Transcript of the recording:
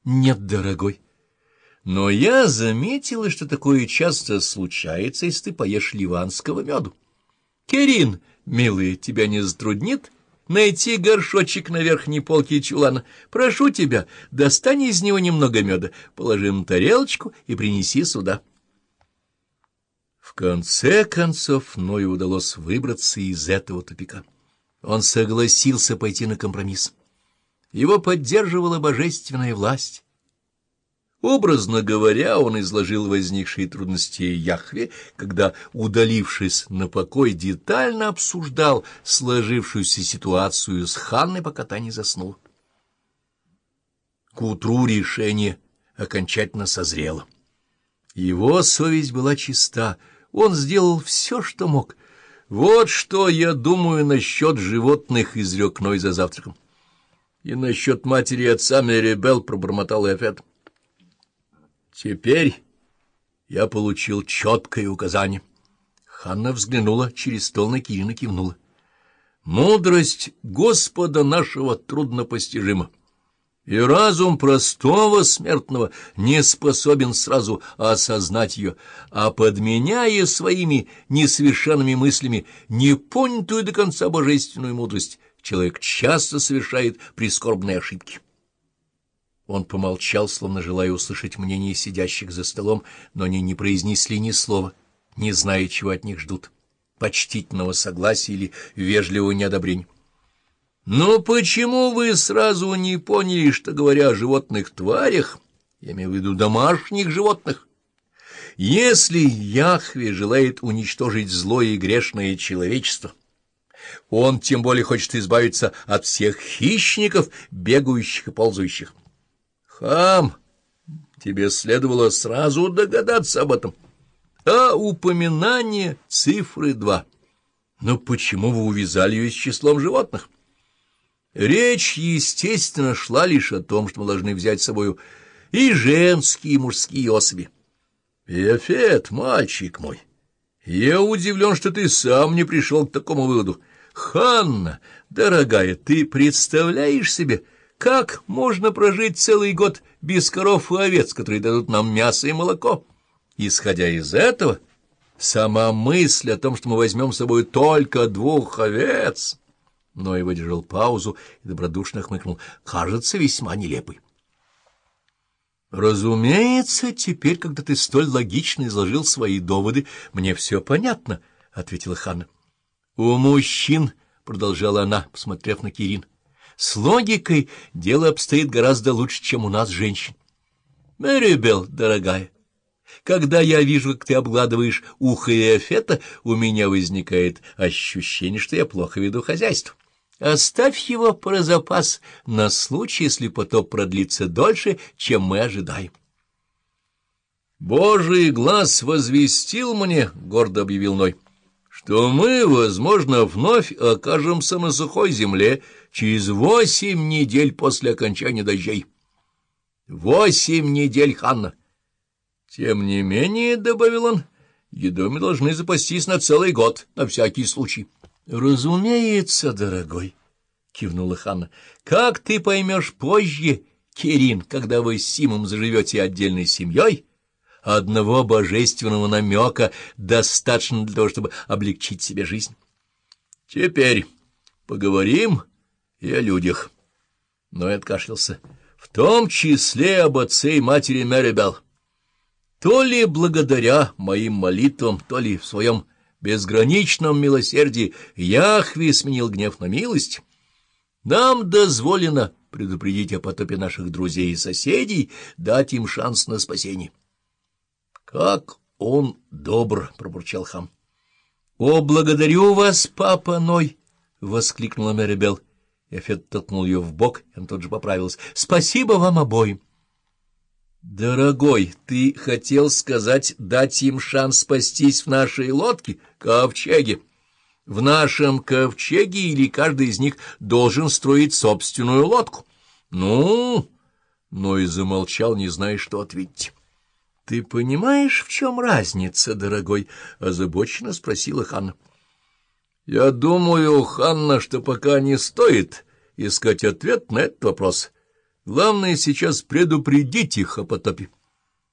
— Нет, дорогой. Но я заметила, что такое часто случается, если ты поешь ливанского меду. Керин, милый, тебя не затруднит найти горшочек на верхней полке чулана? Прошу тебя, достань из него немного меда, положи на тарелочку и принеси сюда. В конце концов Ною удалось выбраться из этого тупика. Он согласился пойти на компромисс. Его поддерживала божественная власть. Образно говоря, он изложил возникшие трудности Яхве, когда, удалившись на покой, детально обсуждал сложившуюся ситуацию с Ханной, пока та не заснула. К утру решение окончательно созрело. Его совесть была чиста, он сделал все, что мог. Вот что я думаю насчет животных, — изрек Ной за завтраком. И насчет матери и отца Мерибел пробормотал Эфет. Теперь я получил четкое указание. Ханна взглянула через стол на Кирина кивнула. Мудрость Господа нашего труднопостижима, и разум простого смертного не способен сразу осознать ее, а, подменяя своими несовершенными мыслями непонятую до конца божественную мудрость, человек часто совершает прискорбные ошибки. Он помолчал, словно желая услышать мнение сидящих за столом, но они не произнесли ни слова, не зная, чего от них ждут, почтительного согласия или вежливого неодобрения. «Но почему вы сразу не поняли, что, говоря о животных тварях, я имею в виду домашних животных, если Яхве желает уничтожить злое и грешное человечество, он тем более хочет избавиться от всех хищников, бегающих и ползающих. Хам, тебе следовало сразу догадаться об этом. А упоминание цифры два. Но почему вы увязали ее с числом животных? Речь, естественно, шла лишь о том, что мы должны взять с собой и женские, и мужские особи. Эфет, мальчик мой, я удивлен, что ты сам не пришел к такому выводу. Ханна, дорогая, ты представляешь себе... Как можно прожить целый год без коров и овец, которые дадут нам мясо и молоко? Исходя из этого, сама мысль о том, что мы возьмем с собой только двух овец... Но и выдержал паузу и добродушно хмыкнул. Кажется весьма нелепой. «Разумеется, теперь, когда ты столь логично изложил свои доводы, мне все понятно», — ответила Ханна. «У мужчин», — продолжала она, посмотрев на Кирин, с логикой дело обстоит гораздо лучше, чем у нас, женщин. Мэрибел, дорогая, когда я вижу, как ты обгладываешь ухо и эфета, у меня возникает ощущение, что я плохо веду хозяйство. Оставь его про запас на случай, если потоп продлится дольше, чем мы ожидаем. «Божий глаз возвестил мне», — гордо объявил Ной, — что мы, возможно, вновь окажемся на сухой земле через восемь недель после окончания дождей. Восемь недель, Ханна. Тем не менее, — добавил он, — едой мы должны запастись на целый год, на всякий случай. — Разумеется, дорогой, — кивнула Ханна. — Как ты поймешь позже, Кирин, когда вы с Симом заживете отдельной семьей, — Одного божественного намека достаточно для того, чтобы облегчить себе жизнь. Теперь поговорим и о людях. Но я откашлялся. В том числе об отце и матери Мэрибелл. То ли благодаря моим молитвам, то ли в своем безграничном милосердии Яхве сменил гнев на милость, нам дозволено предупредить о потопе наших друзей и соседей, дать им шанс на спасение. Как он добр, — пробурчал хам. — О, благодарю вас, папа Ной! — воскликнула Мэрибел. Эфет толкнул ее в бок, и он тут же поправился. — Спасибо вам обоим! — Дорогой, ты хотел сказать, дать им шанс спастись в нашей лодке, ковчеге? В нашем ковчеге или каждый из них должен строить собственную лодку? — Ну... Но и замолчал, не зная, что ответить. — Ты понимаешь, в чем разница, дорогой? — озабоченно спросила Ханна. — Я думаю, Ханна, что пока не стоит искать ответ на этот вопрос. Главное сейчас предупредить их о потопе.